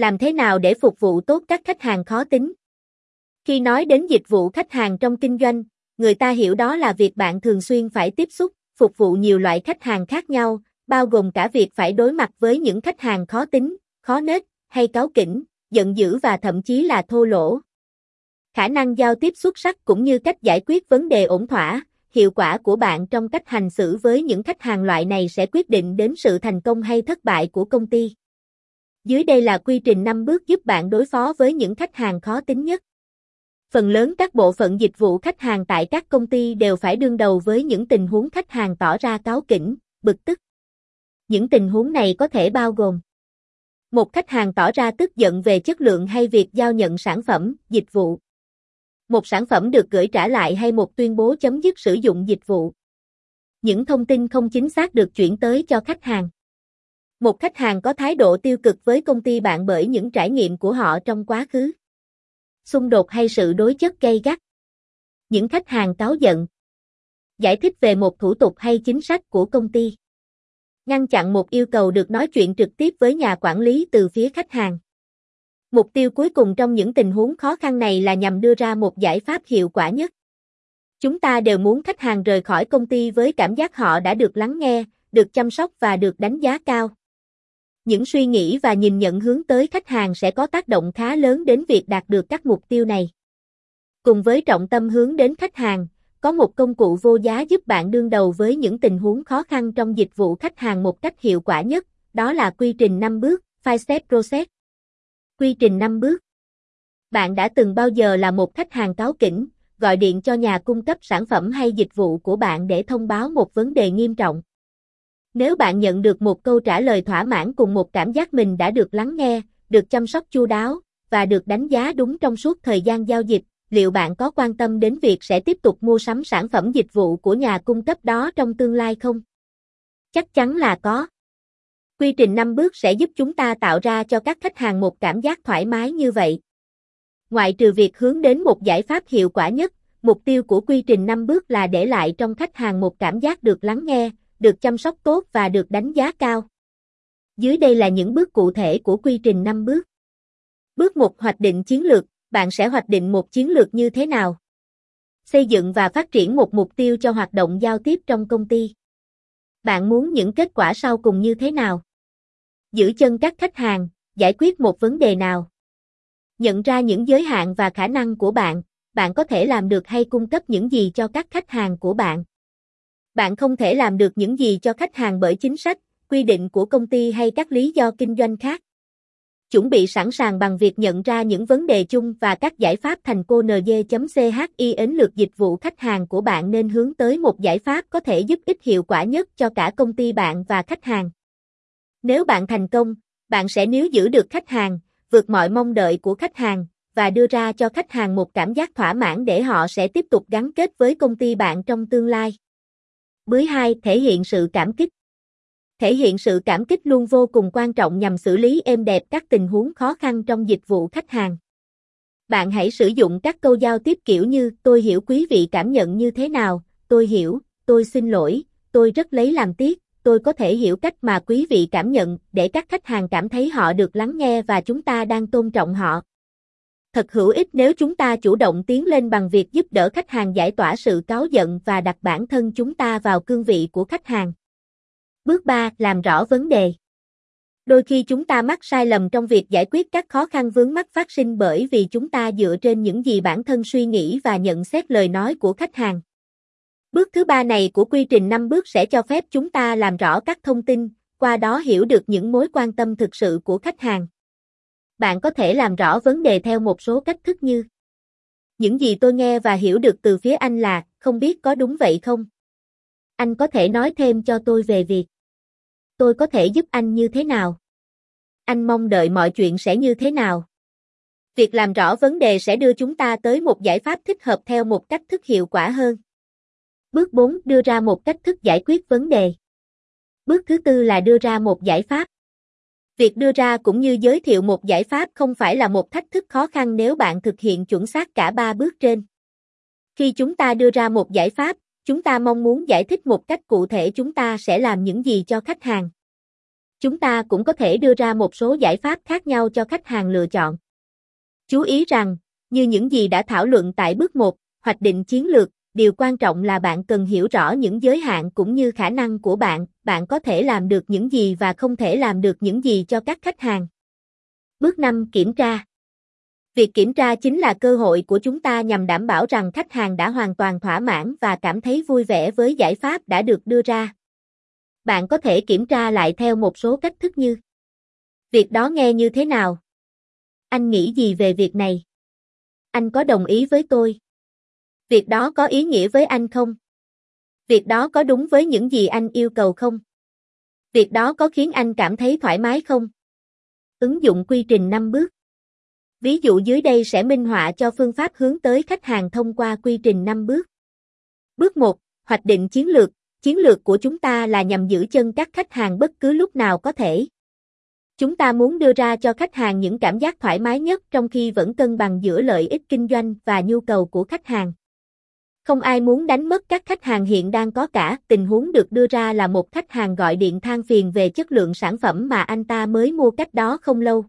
Làm thế nào để phục vụ tốt các khách hàng khó tính? Khi nói đến dịch vụ khách hàng trong kinh doanh, người ta hiểu đó là việc bạn thường xuyên phải tiếp xúc, phục vụ nhiều loại khách hàng khác nhau, bao gồm cả việc phải đối mặt với những khách hàng khó tính, khó nết, hay cáu kỉnh, giận dữ và thậm chí là thô lỗ. Khả năng giao tiếp xuất sắc cũng như cách giải quyết vấn đề ổn thỏa, hiệu quả của bạn trong cách hành xử với những khách hàng loại này sẽ quyết định đến sự thành công hay thất bại của công ty. Dưới đây là quy trình 5 bước giúp bạn đối phó với những khách hàng khó tính nhất. Phần lớn các bộ phận dịch vụ khách hàng tại các công ty đều phải đương đầu với những tình huống khách hàng tỏ ra cáu kỉnh, bực tức. Những tình huống này có thể bao gồm một khách hàng tỏ ra tức giận về chất lượng hay việc giao nhận sản phẩm, dịch vụ. Một sản phẩm được gửi trả lại hay một tuyên bố chấm dứt sử dụng dịch vụ. Những thông tin không chính xác được chuyển tới cho khách hàng. Một khách hàng có thái độ tiêu cực với công ty bạn bởi những trải nghiệm của họ trong quá khứ. Xung đột hay sự đối chất gay gắt. Những khách hàng cáu giận. Giải thích về một thủ tục hay chính sách của công ty ngăn chặn một yêu cầu được nói chuyện trực tiếp với nhà quản lý từ phía khách hàng. Mục tiêu cuối cùng trong những tình huống khó khăn này là nhằm đưa ra một giải pháp hiệu quả nhất. Chúng ta đều muốn khách hàng rời khỏi công ty với cảm giác họ đã được lắng nghe, được chăm sóc và được đánh giá cao. Những suy nghĩ và nhìn nhận hướng tới khách hàng sẽ có tác động khá lớn đến việc đạt được các mục tiêu này. Cùng với trọng tâm hướng đến khách hàng, có một công cụ vô giá giúp bạn đương đầu với những tình huống khó khăn trong dịch vụ khách hàng một cách hiệu quả nhất, đó là quy trình 5 bước, 5 step process. Quy trình 5 bước. Bạn đã từng bao giờ là một khách hàng cáo kỉnh, gọi điện cho nhà cung cấp sản phẩm hay dịch vụ của bạn để thông báo một vấn đề nghiêm trọng? Nếu bạn nhận được một câu trả lời thỏa mãn cùng một cảm giác mình đã được lắng nghe, được chăm sóc chu đáo và được đánh giá đúng trong suốt thời gian giao dịch, liệu bạn có quan tâm đến việc sẽ tiếp tục mua sắm sản phẩm dịch vụ của nhà cung cấp đó trong tương lai không? Chắc chắn là có. Quy trình 5 bước sẽ giúp chúng ta tạo ra cho các khách hàng một cảm giác thoải mái như vậy. Ngoại trừ việc hướng đến một giải pháp hiệu quả nhất, mục tiêu của quy trình 5 bước là để lại trong khách hàng một cảm giác được lắng nghe, được chăm sóc tốt và được đánh giá cao. Dưới đây là những bước cụ thể của quy trình 5 bước. Bước 1 hoạch định chiến lược, bạn sẽ hoạch định một chiến lược như thế nào? Xây dựng và phát triển một mục tiêu cho hoạt động giao tiếp trong công ty. Bạn muốn những kết quả sau cùng như thế nào? Giữ chân các khách hàng, giải quyết một vấn đề nào? Nhận ra những giới hạn và khả năng của bạn, bạn có thể làm được hay cung cấp những gì cho các khách hàng của bạn. Bạn không thể làm được những gì cho khách hàng bởi chính sách, quy định của công ty hay các lý do kinh doanh khác chuẩn bị sẵn sàng bằng việc nhận ra những vấn đề chung và các giải pháp thành cô NG.CHI ấn lược dịch vụ khách hàng của bạn nên hướng tới một giải pháp có thể giúp ích hiệu quả nhất cho cả công ty bạn và khách hàng. Nếu bạn thành công, bạn sẽ níu giữ được khách hàng, vượt mọi mong đợi của khách hàng và đưa ra cho khách hàng một cảm giác thỏa mãn để họ sẽ tiếp tục gắn kết với công ty bạn trong tương lai. Bước 2. Thể hiện sự cảm kích thể hiện sự cảm kích luôn vô cùng quan trọng nhằm xử lý êm đẹp các tình huống khó khăn trong dịch vụ khách hàng. Bạn hãy sử dụng các câu giao tiếp kiểu như tôi hiểu quý vị cảm nhận như thế nào, tôi hiểu, tôi xin lỗi, tôi rất lấy làm tiếc, tôi có thể hiểu cách mà quý vị cảm nhận để các khách hàng cảm thấy họ được lắng nghe và chúng ta đang tôn trọng họ. Thật hữu ích nếu chúng ta chủ động tiến lên bằng việc giúp đỡ khách hàng giải tỏa sự cáu giận và đặt bản thân chúng ta vào cương vị của khách hàng. Bước 3. Làm rõ vấn đề. Đôi khi chúng ta mắc sai lầm trong việc giải quyết các khó khăn vướng mắc phát sinh bởi vì chúng ta dựa trên những gì bản thân suy nghĩ và nhận xét lời nói của khách hàng. Bước thứ ba này của quy trình 5 bước sẽ cho phép chúng ta làm rõ các thông tin, qua đó hiểu được những mối quan tâm thực sự của khách hàng. Bạn có thể làm rõ vấn đề theo một số cách thức như Những gì tôi nghe và hiểu được từ phía anh là, không biết có đúng vậy không? Anh có thể nói thêm cho tôi về việc tôi có thể giúp anh như thế nào? Anh mong đợi mọi chuyện sẽ như thế nào? Việc làm rõ vấn đề sẽ đưa chúng ta tới một giải pháp thích hợp theo một cách thức hiệu quả hơn. Bước 4. Đưa ra một cách thức giải quyết vấn đề. Bước thứ tư là đưa ra một giải pháp. Việc đưa ra cũng như giới thiệu một giải pháp không phải là một thách thức khó khăn nếu bạn thực hiện chuẩn xác cả ba bước trên. Khi chúng ta đưa ra một giải pháp, Chúng ta mong muốn giải thích một cách cụ thể chúng ta sẽ làm những gì cho khách hàng. Chúng ta cũng có thể đưa ra một số giải pháp khác nhau cho khách hàng lựa chọn. Chú ý rằng, như những gì đã thảo luận tại bước 1, hoạch định chiến lược, điều quan trọng là bạn cần hiểu rõ những giới hạn cũng như khả năng của bạn, bạn có thể làm được những gì và không thể làm được những gì cho các khách hàng. Bước 5 Kiểm tra Việc kiểm tra chính là cơ hội của chúng ta nhằm đảm bảo rằng khách hàng đã hoàn toàn thỏa mãn và cảm thấy vui vẻ với giải pháp đã được đưa ra. Bạn có thể kiểm tra lại theo một số cách thức như Việc đó nghe như thế nào? Anh nghĩ gì về việc này? Anh có đồng ý với tôi? Việc đó có ý nghĩa với anh không? Việc đó có đúng với những gì anh yêu cầu không? Việc đó có khiến anh cảm thấy thoải mái không? Ứng dụng quy trình 5 bước. Ví dụ dưới đây sẽ minh họa cho phương pháp hướng tới khách hàng thông qua quy trình 5 bước. Bước 1. Hoạch định chiến lược. Chiến lược của chúng ta là nhằm giữ chân các khách hàng bất cứ lúc nào có thể. Chúng ta muốn đưa ra cho khách hàng những cảm giác thoải mái nhất trong khi vẫn cân bằng giữa lợi ích kinh doanh và nhu cầu của khách hàng. Không ai muốn đánh mất các khách hàng hiện đang có cả, tình huống được đưa ra là một khách hàng gọi điện than phiền về chất lượng sản phẩm mà anh ta mới mua cách đó không lâu.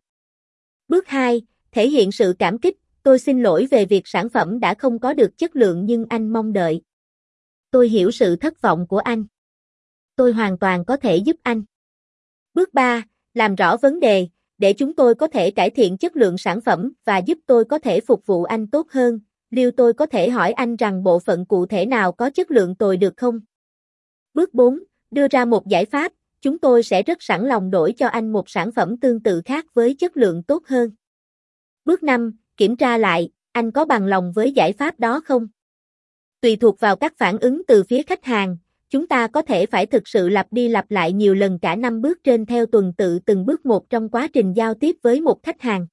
Bước 2, thể hiện sự cảm kích, tôi xin lỗi về việc sản phẩm đã không có được chất lượng nhưng anh mong đợi. Tôi hiểu sự thất vọng của anh. Tôi hoàn toàn có thể giúp anh. Bước 3, làm rõ vấn đề, để chúng tôi có thể cải thiện chất lượng sản phẩm và giúp tôi có thể phục vụ anh tốt hơn. Liêu tôi có thể hỏi anh rằng bộ phận cụ thể nào có chất lượng tồi được không? Bước 4, đưa ra một giải pháp, chúng tôi sẽ rất sẵn lòng đổi cho anh một sản phẩm tương tự khác với chất lượng tốt hơn. Bước 5, kiểm tra lại, anh có bằng lòng với giải pháp đó không? Tùy thuộc vào các phản ứng từ phía khách hàng, chúng ta có thể phải thực sự lặp đi lặp lại nhiều lần cả năm bước trên theo tuần tự từng bước một trong quá trình giao tiếp với một khách hàng.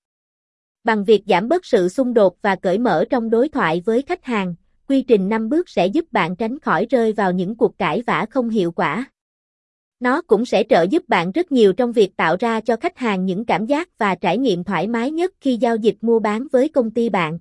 Bằng việc giảm bớt sự xung đột và cởi mở trong đối thoại với khách hàng, quy trình 5 bước sẽ giúp bạn tránh khỏi rơi vào những cuộc cãi vã không hiệu quả. Nó cũng sẽ trợ giúp bạn rất nhiều trong việc tạo ra cho khách hàng những cảm giác và trải nghiệm thoải mái nhất khi giao dịch mua bán với công ty bạn.